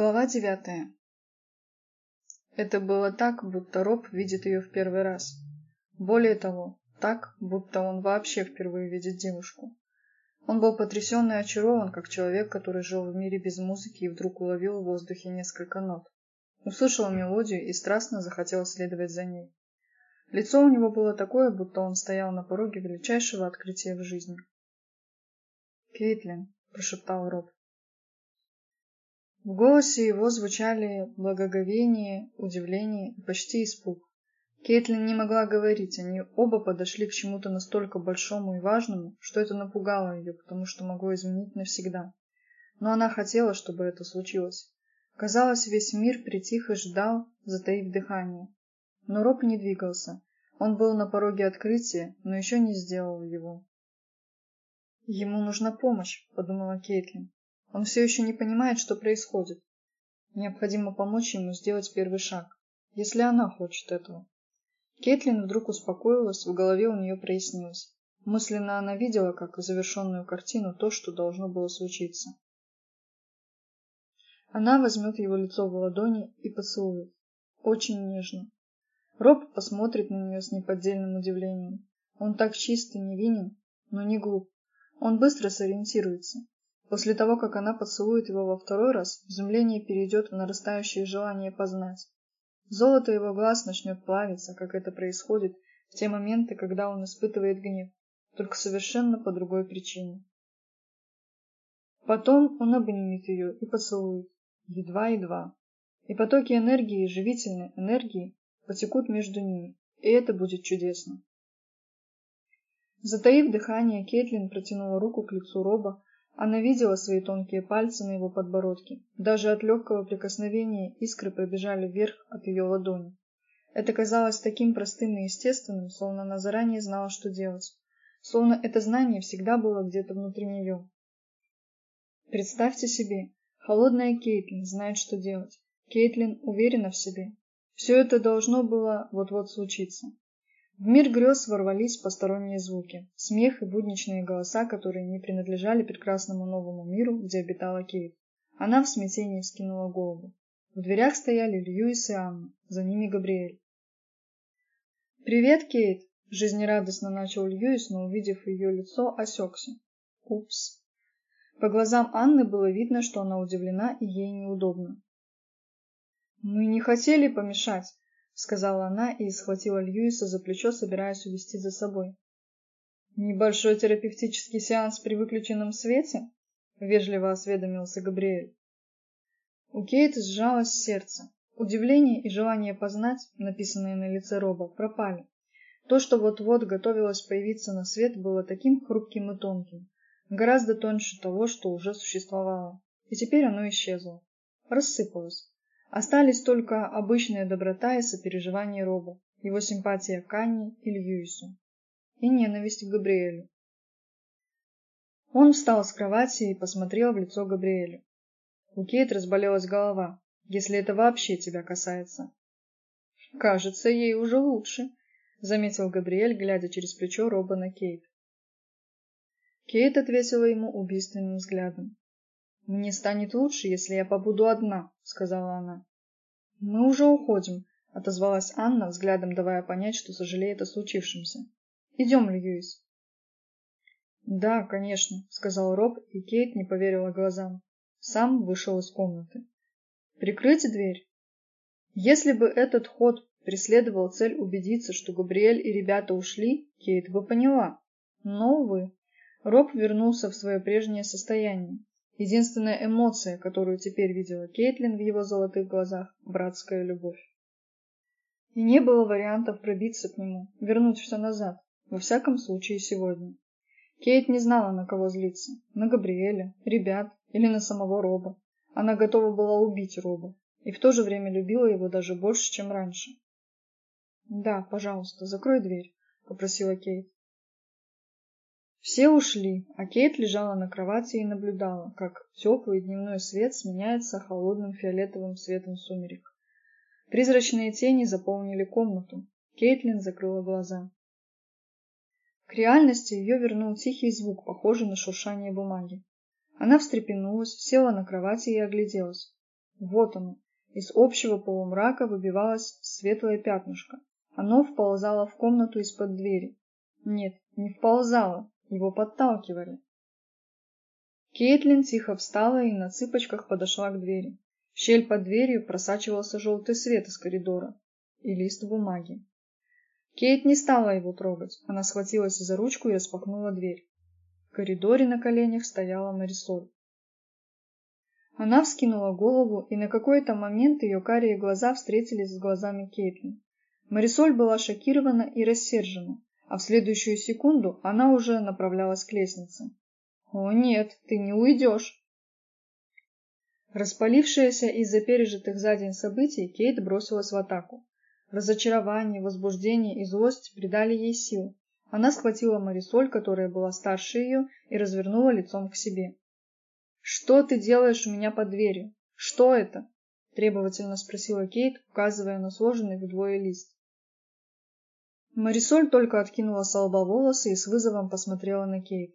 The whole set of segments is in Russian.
Глава девятая. Это было так, будто Роб видит ее в первый раз. Более того, так, будто он вообще впервые видит девушку. Он был потрясен и очарован, как человек, который жил в мире без музыки и вдруг уловил в воздухе несколько нот. Услышал мелодию и страстно захотел следовать за ней. Лицо у него было такое, будто он стоял на пороге величайшего открытия в жизни. «Кейтлин», – прошептал Роб. В голосе его звучали благоговение, удивление и почти испуг. Кейтлин не могла говорить, они оба подошли к чему-то настолько большому и важному, что это напугало ее, потому что могло изменить навсегда. Но она хотела, чтобы это случилось. Казалось, весь мир притих и ждал, затаив дыхание. Но Роб не двигался. Он был на пороге открытия, но еще не сделал его. «Ему нужна помощь», — подумала Кейтлин. Он все еще не понимает, что происходит. Необходимо помочь ему сделать первый шаг, если она хочет этого. Кейтлин вдруг успокоилась, в голове у нее прояснилось. Мысленно она видела, как завершенную картину, то, что должно было случиться. Она возьмет его лицо в ладони и поцелует. Очень нежно. Роб посмотрит на нее с неподдельным удивлением. Он так чист и невинен, но не глуп. Он быстро сориентируется. После того, как она поцелует его во второй раз, изумление перейдет в нарастающее желание познать. Золото его глаз начнет плавиться, как это происходит в те моменты, когда он испытывает гнев, только совершенно по другой причине. Потом он обнимет ее и поцелует, едва-едва. И потоки энергии, живительной энергии, потекут между ними, и это будет чудесно. Затаив дыхание, Кейтлин протянула руку к лицу Роба, она видела свои тонкие пальцы на его подбородке. Даже от легкого прикосновения искры пробежали вверх от ее ладони. Это казалось таким простым и естественным, словно она заранее знала, что делать. Словно это знание всегда было где-то внутри нее. Представьте себе, холодная Кейтлин знает, что делать. Кейтлин уверена в себе. Все это должно было вот-вот случиться. В мир грез ворвались посторонние звуки, смех и будничные голоса, которые не принадлежали прекрасному новому миру, где обитала Кейт. Она в смятении скинула голову. В дверях стояли Льюис и Анна, за ними Габриэль. «Привет, Кейт!» – жизнерадостно начал Льюис, но, увидев ее лицо, осекся. «Упс!» По глазам Анны было видно, что она удивлена и ей неудобно. «Мы не хотели помешать», сказала она и схватила Льюиса за плечо, собираясь увести за собой. Небольшой терапевтический сеанс при выключенном свете? вежливо осведомился Габриэль. У Кейт сжалось сердце. Удивление и желание познать, написанные на лице Роба, пропали. То, что вот-вот готовилось появиться на свет, было таким хрупким и тонким, гораздо тоньше того, что уже существовало. И теперь оно исчезло, рассыпалось. Остались только обычная доброта и сопереживание Роба, его симпатия к Анне и Льюису, и ненависть к Габриэлю. Он встал с кровати и посмотрел в лицо Габриэлю. У Кейт разболелась голова, если это вообще тебя касается. Кажется, ей уже лучше, заметил Габриэль, глядя через плечо Роба на Кейт. Кейт ответила ему убийственным взглядом. Мне станет лучше, если я побуду одна, сказала она. Мы уже уходим, отозвалась Анна, взглядом давая понять, что сожалеет о случившемся. Идем, Льюис. Да, конечно, сказал Роб, и Кейт не поверила глазам. Сам вышел из комнаты. Прикрыть дверь. Если бы этот ход преследовал цель убедиться, что Габриэль и ребята ушли, Кейт бы поняла. Но увы, Роб вернулся в свое прежнее состояние. Единственная эмоция, которую теперь видела Кейтлин в его золотых глазах – братская любовь. И не было вариантов пробиться к нему, вернуть все назад, во всяком случае сегодня. Кейт не знала, на кого злиться – на Габриэля, ребят или на самого Роба. Она готова была убить Роба, и в то же время любила его даже больше, чем раньше. «Да, пожалуйста, закрой дверь», – попросила Кейт. Все ушли, а Кейт лежала на кровати и наблюдала, как теплый дневной свет сменяется холодным фиолетовым светом сумерек. Призрачные тени заполнили комнату. Кейтлин закрыла глаза. К реальности ее вернул тихий звук, похожий на шуршание бумаги. Она встрепенулась, села на кровати и огляделась. Вот оно. Из общего полумрака выбивалось светлое пятнышко. Оно вползало в комнату из-под двери. Нет, не вползало, его подталкивали. Кейтлин тихо встала и на цыпочках подошла к двери. В щель под дверью просачивался желтый свет из коридора и лист бумаги. Кейт не стала его трогать. Она схватилась за ручку и распахнула дверь. В коридоре на коленях стояла Марисоль. Она вскинула голову, и на какой-то момент ее карие глаза встретились с глазами Кейтлин. Марисоль была шокирована и рассержена, а в следующую секунду она уже направлялась к лестнице. «О нет, ты не уйдешь!» Распалившаяся из-за пережитых за день событий, Кейт бросилась в атаку. Разочарование, возбуждение и злость придали ей сил. Она схватила Марисоль, которая была старше ее, и развернула лицом к себе. «Что ты делаешь у меня под дверью? Что это?» – требовательно спросила Кейт, указывая на сложенный вдвое лист. Марисоль только откинула с лба волосы и с вызовом посмотрела на Кейт.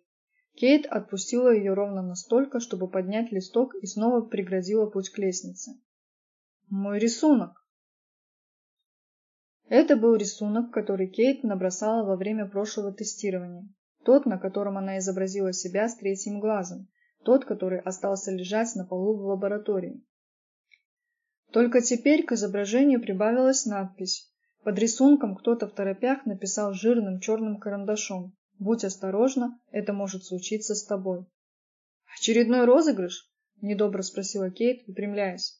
Кейт отпустила ее ровно настолько, чтобы поднять листок и снова преградила путь к лестнице. «Мой рисунок!» Это был рисунок, который Кейт набросала во время прошлого тестирования. Тот, на котором она изобразила себя с третьим глазом. Тот, который остался лежать на полу в лаборатории. Только теперь к изображению прибавилась надпись под рисунком кто-то в торопях написал жирным черным карандашом «Будь осторожна, это может случиться с тобой». «Очередной розыгрыш?» – недобро спросила Кейт, выпрямляясь.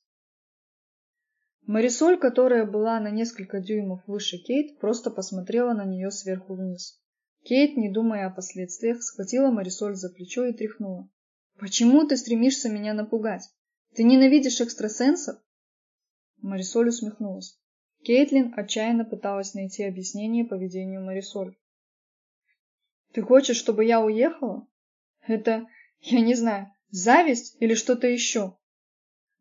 Марисоль, которая была на несколько дюймов выше Кейт, просто посмотрела на нее сверху вниз. Кейт, не думая о последствиях, схватила Марисоль за плечо и тряхнула. «Почему ты стремишься меня напугать? Ты ненавидишь экстрасенсов?» Марисоль усмехнулась. Кейтлин отчаянно пыталась найти объяснение поведению Марисоль. «Ты хочешь, чтобы я уехала? Это, я не знаю, зависть или что-то еще?»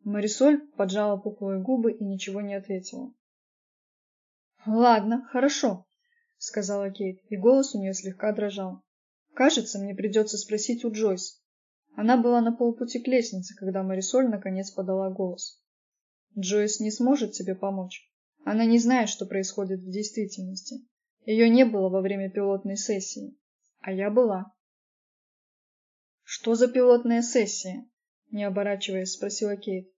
Марисоль поджала пухлые губы и ничего не ответила. «Ладно, хорошо», — сказала Кейт, и голос у нее слегка дрожал. «Кажется, мне придется спросить у Джойс». Она была на полпути к лестнице, когда Марисоль наконец подала голос. «Джойс не сможет тебе помочь?» Она не знает, что происходит в действительности. Ее не было во время пилотной сессии. А я была. «Что за пилотная сессия?» Не оборачиваясь, спросила Кейт.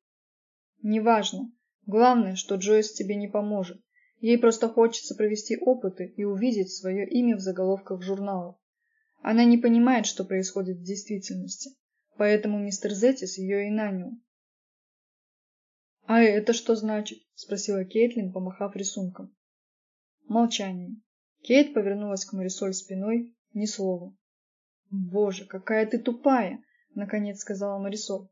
«Неважно. Главное, что Джойс тебе не поможет. Ей просто хочется провести опыты и увидеть свое имя в заголовках журналов. Она не понимает, что происходит в действительности. Поэтому мистер Зетис ее и нанял. «А это что значит?» – спросила Кейтлин, помахав рисунком. Молчание. Кейт повернулась к Марисоль спиной, ни слова. «Боже, какая ты тупая!» – наконец сказала Марисоль.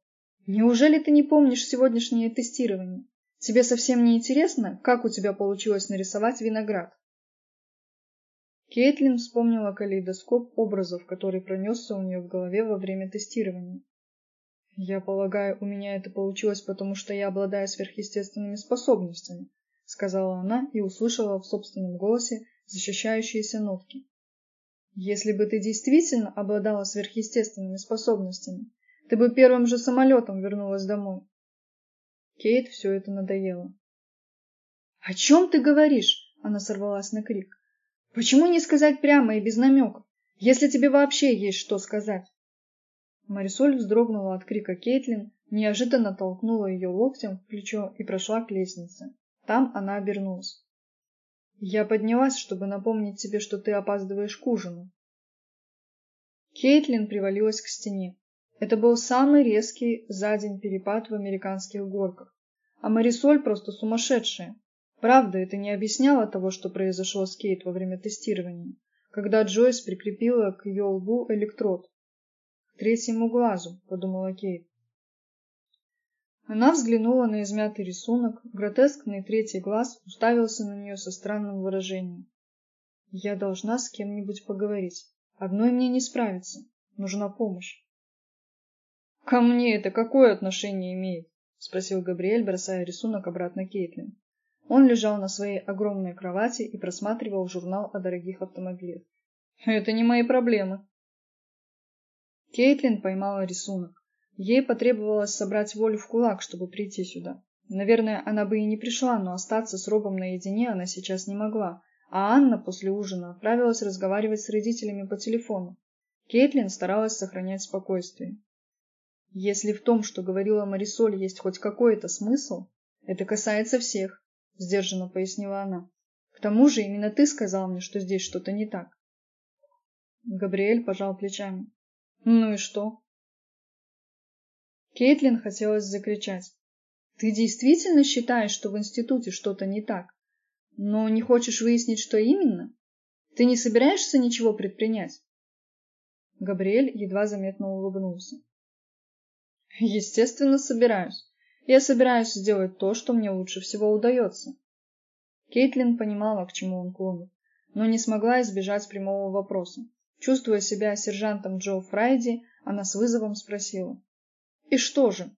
«Неужели ты не помнишь сегодняшнее тестирование? Тебе совсем не интересно, как у тебя получилось нарисовать виноград?» Кейтлин вспомнила калейдоскоп образов, который пронесся у нее в голове во время тестирования. Я полагаю, у меня это получилось, потому что я обладаю сверхъестественными способностями, сказала она и услышала в собственном голосе защищающиеся нотки. Если бы ты действительно обладала сверхъестественными способностями, ты бы первым же самолетом вернулась домой. Кейт все это надоело. «О чем ты говоришь?» Она сорвалась на крик. «Почему не сказать прямо и без намеков, если тебе вообще есть что сказать?» Марисоль вздрогнула от крика Кейтлин, неожиданно толкнула ее локтем в плечо и прошла к лестнице. Там она обернулась. «Я поднялась, чтобы напомнить тебе, что ты опаздываешь к ужину». Кейтлин привалилась к стене. Это был самый резкий за день перепад в американских горках. А Марисоль просто сумасшедшая. Правда, это не объясняло того, что произошло с Кейт во время тестирования, когда Джойс прикрепила к ее лбу электрод третьему глазу, подумала Кейт. Она взглянула на измятый рисунок, гротескный третий глаз уставился на нее со странным выражением. Я должна с кем-нибудь поговорить. Одной мне не справиться. Нужна помощь. Ко мне это какое отношение имеет? спросил Габриэль, бросая рисунок обратно Кейтлин. Он лежал на своей огромной кровати и просматривал журнал о дорогих автомобилях. Это не мои проблемы. Кейтлин поймала рисунок. Ей потребовалось собрать волю в кулак, чтобы прийти сюда. Наверное, она бы и не пришла, но остаться с Робом наедине она сейчас не могла, а Анна после ужина отправилась разговаривать с родителями по телефону. Кейтлин старалась сохранять спокойствие. Если в том, что говорила Марисоль, есть хоть какой-то смысл, это касается всех, сдержанно пояснила она. К тому же именно ты сказал мне, что здесь что-то не так. Габриэль пожал плечами. Ну и что? Кейтлин хотелось закричать. Ты действительно считаешь, что в институте что-то не так, но не хочешь выяснить, что именно? Ты не собираешься ничего предпринять? Габриэль едва заметно улыбнулся. Естественно, собираюсь. Я собираюсь сделать то, что мне лучше всего удается. Кейтлин понимала, к чему он клонит, но не смогла избежать прямого вопроса. Чувствуя себя сержантом Джо Фрайди, она с вызовом спросила. «И что же?»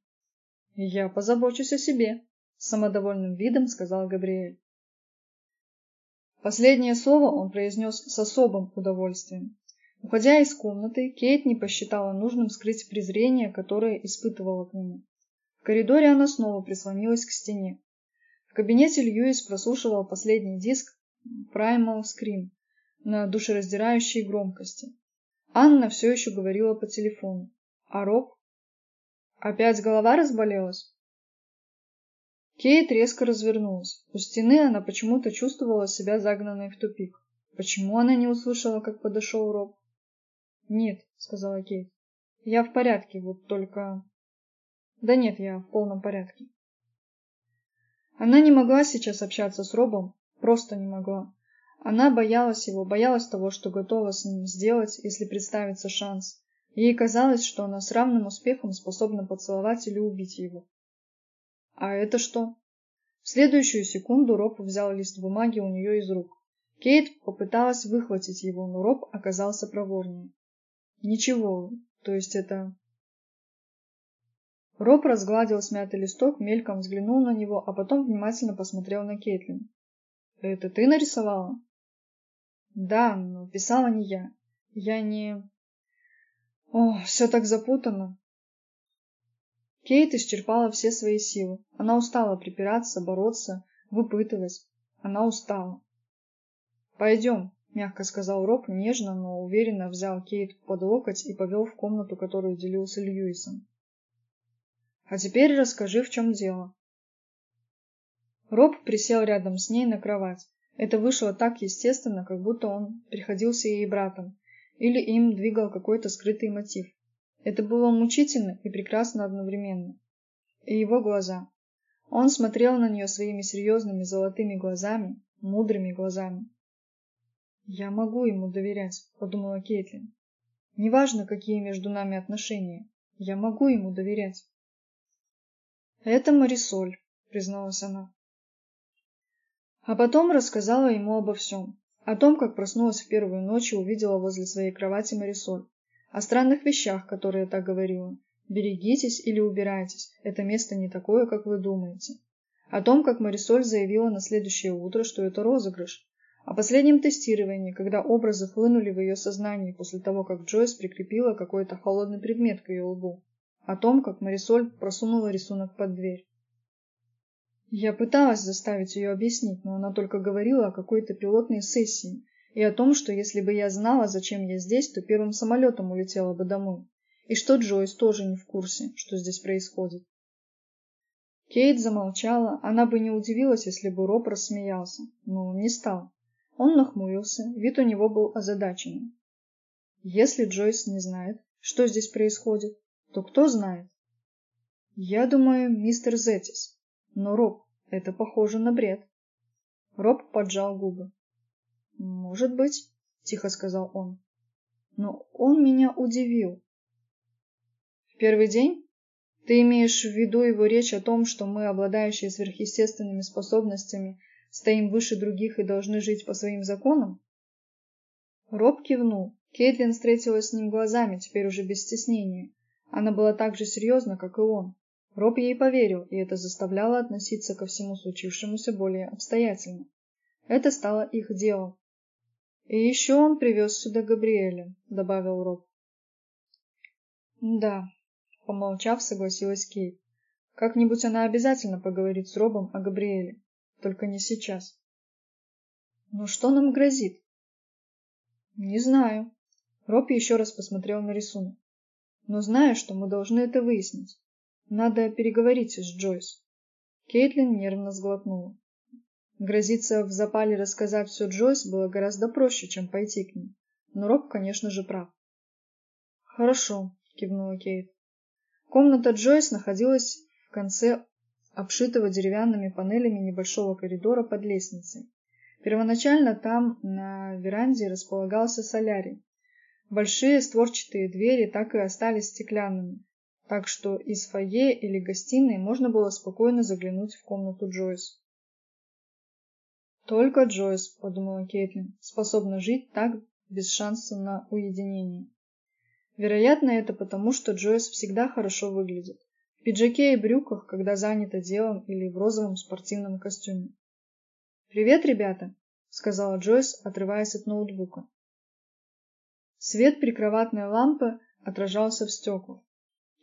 «Я позабочусь о себе», — с самодовольным видом сказал Габриэль. Последнее слово он произнес с особым удовольствием. Уходя из комнаты, Кейт не посчитала нужным скрыть презрение, которое испытывала к нему. В коридоре она снова прислонилась к стене. В кабинете Льюис прослушивал последний диск Primal Scream на душераздирающей громкости. Анна все еще говорила по телефону. А Роб? Опять голова разболелась? Кейт резко развернулась. У стены она почему-то чувствовала себя загнанной в тупик. Почему она не услышала, как подошел Роб? «Нет», — сказала Кейт. «Я в порядке, вот только...» «Да нет, я в полном порядке». Она не могла сейчас общаться с Робом, просто не могла. Она боялась его, боялась того, что готова с ним сделать, если представится шанс. Ей казалось, что она с равным успехом способна поцеловать или убить его. А это что? В следующую секунду Роб взял лист бумаги у нее из рук. Кейт попыталась выхватить его, но Роб оказался проворнее. Ничего, то есть это... Роб разгладил смятый листок, мельком взглянул на него, а потом внимательно посмотрел на Кейтлин. «Это ты нарисовала?» «Да, но писала не я. Я не...» «О, все так запутано!» Кейт исчерпала все свои силы. Она устала припираться, бороться, выпытывать. Она устала. «Пойдем», мягко сказал Роб, нежно, но уверенно взял Кейт под локоть и повел в комнату, которую делился Льюисом. А теперь расскажи, в чем дело. Роб присел рядом с ней на кровать. Это вышло так естественно, как будто он приходился ей братом, или им двигал какой-то скрытый мотив. Это было мучительно и прекрасно одновременно. И его глаза. Он смотрел на нее своими серьезными золотыми глазами, мудрыми глазами. «Я могу ему доверять», — подумала Кейтлин. «Неважно, какие между нами отношения, я могу ему доверять». «Это Марисоль», — призналась она. А потом рассказала ему обо всем. О том, как проснулась в первую ночь и увидела возле своей кровати Марисоль. О странных вещах, которые так говорила. Берегитесь или убирайтесь, это место не такое, как вы думаете. О том, как Марисоль заявила на следующее утро, что это розыгрыш, о последнем тестировании, когда образы хлынули в ее сознание после того, как Джойс прикрепила какой-то холодный предмет к ее лбу. О том, как Марисоль просунула рисунок под дверь. Я пыталась заставить ее объяснить, но она только говорила о какой-то пилотной сессии и о том, что если бы я знала, зачем я здесь, то первым самолетом улетела бы домой. И что Джойс тоже не в курсе, что здесь происходит. Кейт замолчала, она бы не удивилась, если бы Роб рассмеялся, но он не стал. Он нахмурился, вид у него был озадаченный. Если Джойс не знает, что здесь происходит, то кто знает? Я думаю, мистер Зетис. Но, Роб, это похоже на бред. Роб поджал губы. Может быть, тихо сказал он. Но он меня удивил. В первый день? Ты имеешь в виду его речь о том, что мы, обладающие сверхъестественными способностями, Стоим выше других и должны жить по своим законам? Роб кивнул. Кейтлин встретилась с ним глазами, теперь уже без стеснения. Она была так же серьезна, как и он. Роб ей поверил, и это заставляло относиться ко всему случившемуся более обстоятельно. Это стало их делом. «И еще он привез сюда Габриэля», — добавил Роб. «Да, Помолчав, согласилась Кейт. Как-нибудь она обязательно поговорит с Робом о Габриэле. Только не сейчас. Но что нам грозит? Не знаю. Роб еще раз посмотрел на рисунок. Но знаю, что мы должны это выяснить. Надо переговорить с Джойс. Кейтлин нервно сглотнула. Грозиться в запале рассказать все Джойс было гораздо проще, чем пойти к ней. Но Роб, конечно же, прав. «Хорошо», — кивнула Кейт. Комната Джойс находилась в конце обшитого деревянными панелями небольшого коридора под лестницей. Первоначально там, на веранде, располагался солярий. Большие створчатые двери так и остались стеклянными, так что из фойе или гостиной можно было спокойно заглянуть в комнату Джойс. «Только Джойс», — подумала Кейтлин, — «способна жить так, без шанса на уединение». Вероятно, это потому, что Джойс всегда хорошо выглядит. В пиджаке и брюках, когда занята делом или в розовом спортивном костюме. «Привет, ребята», — сказала Джойс, отрываясь от ноутбука. Свет прикроватной лампы отражался в стеклах.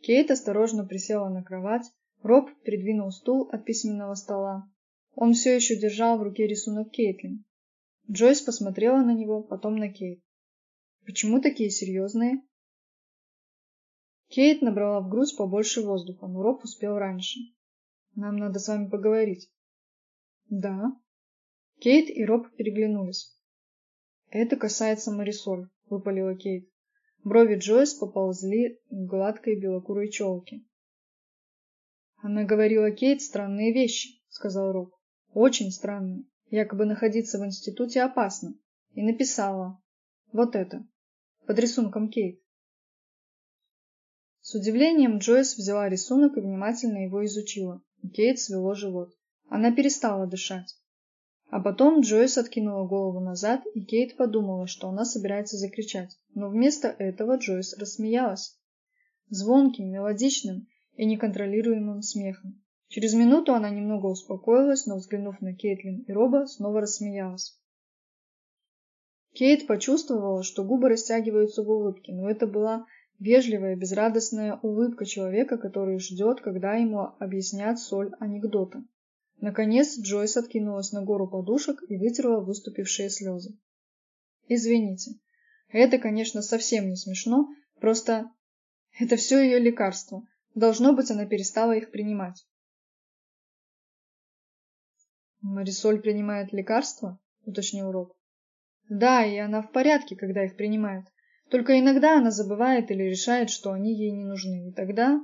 Кейт осторожно присела на кровать, Роб придвинул стул от письменного стола. Он все еще держал в руке рисунок Кейтлин. Джойс посмотрела на него, потом на Кейт. «Почему такие серьезные?» Кейт набрала в грудь побольше воздуха, но Роб успел раньше. «Нам надо с вами поговорить». «Да», Кейт и Роб переглянулись. «Это касается Марисоль», — выпалила Кейт. Брови Джойс поползли к гладкой белокурой челке. «Она говорила Кейт странные вещи», — сказал Роб. «Очень странные. Якобы находиться в институте опасно. И написала. Вот это. Под рисунком Кейт». С удивлением Джойс взяла рисунок и внимательно его изучила. Кейт свело живот. Она перестала дышать. А потом Джойс откинула голову назад, и Кейт подумала, что она собирается закричать. Но вместо этого Джойс рассмеялась. Звонким, мелодичным и неконтролируемым смехом. Через минуту она немного успокоилась, но, взглянув на Кейтлин и Роба, снова рассмеялась. Кейт почувствовала, что губы растягиваются в улыбке, но это была вежливая, безрадостная улыбка человека, который ждет, когда ему объяснят соль анекдота. Наконец Джойс откинулась на гору подушек и вытерла выступившие слезы. «Извините. Это, конечно, совсем не смешно, просто это все ее лекарство. Должно быть, она перестала их принимать». «Марисоль принимает лекарства?» — уточнил Роб. «Да, и она в порядке, когда их принимает. Только иногда она забывает или решает, что они ей не нужны. И тогда...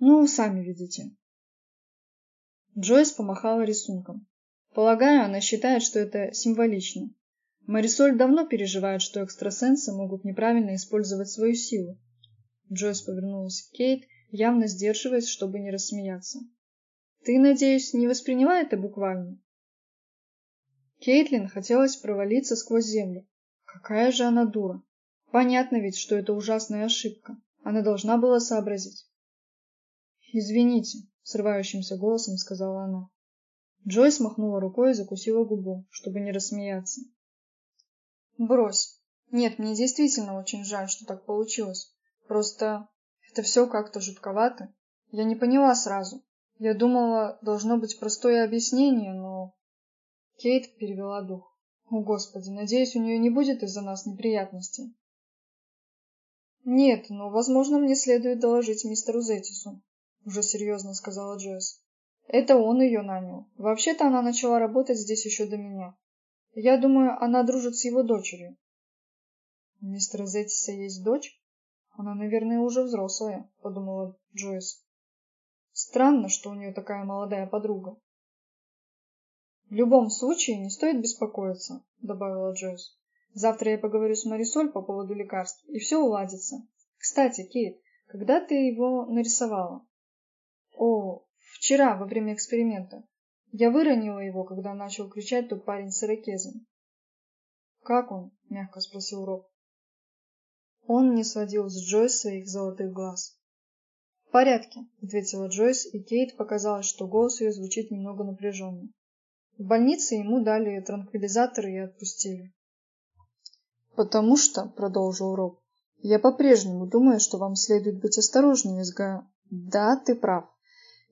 Ну, сами видите. Джойс помахала рисунком. Полагаю, она считает, что это символично. Марисоль давно переживает, что экстрасенсы могут неправильно использовать свою силу. Джойс повернулась к Кейт, явно сдерживаясь, чтобы не рассмеяться. «Ты, надеюсь, не восприняла это буквально?» Кейтлин хотелось провалиться сквозь землю. Какая же она дура. Понятно ведь, что это ужасная ошибка. Она должна была сообразить. «Извините», срывающимся голосом сказала она. Джойс махнула рукой и закусила губу, чтобы не рассмеяться. Брось. Нет, мне действительно очень жаль, что так получилось. Просто это все как-то жутковато. Я не поняла сразу. Я думала, должно быть простое объяснение, но... Кейт перевела дух. О, Господи, надеюсь, у нее не будет из-за нас неприятностей. Нет, но, возможно, мне следует доложить мистеру Зетису уже серьезно сказала Джойс. Это он ее нанял. Вообще-то она начала работать здесь еще до меня. Я думаю, она дружит с его дочерью. У мистера Зеттиса есть дочь? Она, наверное, уже взрослая, подумала Джойс. Странно, что у нее такая молодая подруга. В любом случае, не стоит беспокоиться, добавила Джойс. Завтра я поговорю с Марисоль по поводу лекарств, и все уладится. Кстати, Кейт, когда ты его нарисовала? О, вчера, во время эксперимента. Я выронила его, когда начал кричать тот парень с ирокезом. «Как он?» – мягко спросил Роб. Он не сводил с Джойс своих золотых глаз. «В порядке», – ответила Джойс, и Кейт показалось, что голос ее звучит немного напряженно. В больнице ему дали транквилизаторы и отпустили. «Потому что», – продолжил Роб, – Я по-прежнему думаю, что вам следует быть осторожнее с Га... Да, ты прав.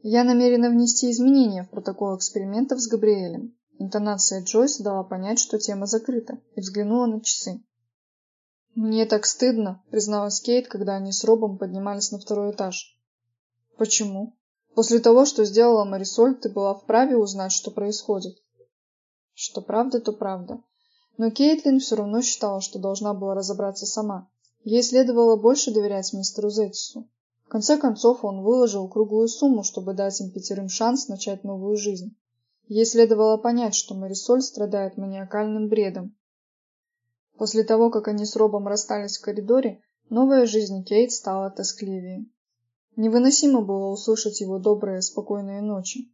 Я намерена внести изменения в протокол экспериментов с Габриэлем. Интонация Джойса дала понять, что тема закрыта, и взглянула на часы. «Мне так стыдно», — призналась Кейт, когда они с Робом поднимались на второй этаж. «Почему? После того, что сделала Марисоль, ты была вправе узнать, что происходит». Что правда, то правда. Но Кейтлин все равно считала, что должна была разобраться сама. Ей следовало больше доверять мистеру Зеттису. В конце концов, он выложил круглую сумму, чтобы дать им пятерым шанс начать новую жизнь. Ей следовало понять, что Марисоль страдает маниакальным бредом. После того, как они с Робом расстались в коридоре, новая жизнь Кейт стала тоскливее. Невыносимо было услышать его добрые, спокойные ночи.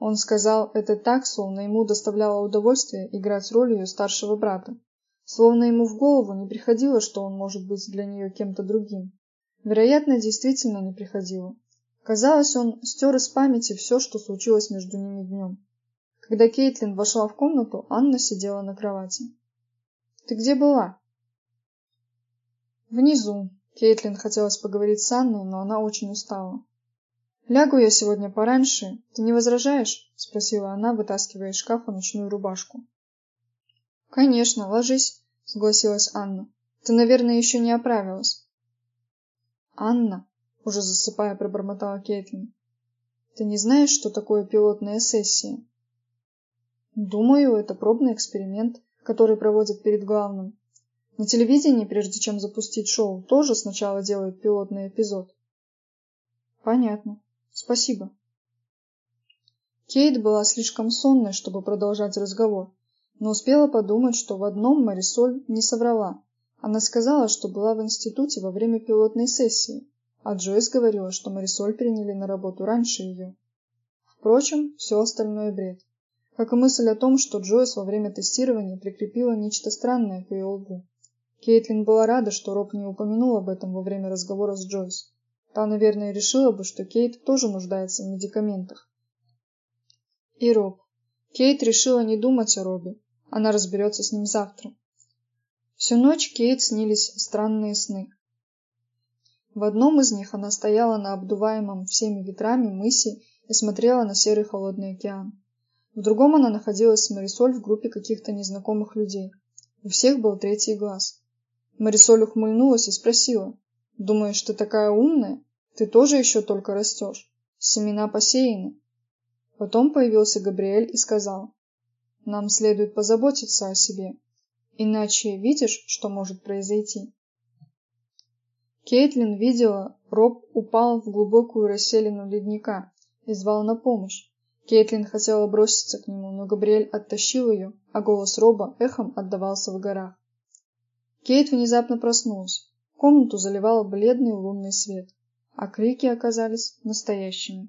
Он сказал это так, словно ему доставляло удовольствие играть роль ее старшего брата. Словно ему в голову не приходило, что он может быть для нее кем-то другим. Вероятно, действительно не приходило. Казалось, он стер из памяти все, что случилось между ними днем. Когда Кейтлин вошла в комнату, Анна сидела на кровати. «Ты где была?» «Внизу». Кейтлин хотелось поговорить с Анной, но она очень устала. «Лягу я сегодня пораньше. Ты не возражаешь?» — спросила она, вытаскивая из шкафа ночную рубашку. «Конечно, ложись», — согласилась Анна. «Ты, наверное, еще не оправилась». «Анна», — уже засыпая, пробормотала Кейтлин, — «ты не знаешь, что такое пилотная сессия?» «Думаю, это пробный эксперимент, который проводят перед главным. На телевидении, прежде чем запустить шоу, тоже сначала делают пилотный эпизод». «Понятно. Спасибо. Кейт была слишком сонной, чтобы продолжать разговор, но успела подумать, что в одном Марисоль не соврала. Она сказала, что была в институте во время пилотной сессии, а Джойс говорила, что Марисоль приняли на работу раньше ее. Впрочем, все остальное бред. Как и мысль о том, что Джойс во время тестирования прикрепила нечто странное к ее лбу. Кейтлин была рада, что Роб не упомянул об этом во время разговора с Джойс. Та, наверное, решила бы, что Кейт тоже нуждается в медикаментах. И Роб. Кейт решила не думать о Робе. Она разберется с ним завтра. Всю ночь Кейт снились странные сны. В одном из них она стояла на обдуваемом всеми ветрами мысе и смотрела на серый холодный океан. В другом она находилась с Марисоль в группе каких-то незнакомых людей. У всех был третий глаз. Марисоль ухмыльнулась и спросила, Думаешь, ты такая умная? Ты тоже еще только растешь. Семена посеяны. Потом появился Габриэль и сказал, нам следует позаботиться о себе. Иначе видишь, что может произойти? Кейтлин видела, Роб упал в глубокую расселину ледника и звал на помощь. Кейтлин хотела броситься к нему, но Габриэль оттащил ее, а голос Роба эхом отдавался в горах. Кейт внезапно проснулась. Комнату заливал бледный лунный свет, а крики оказались настоящими.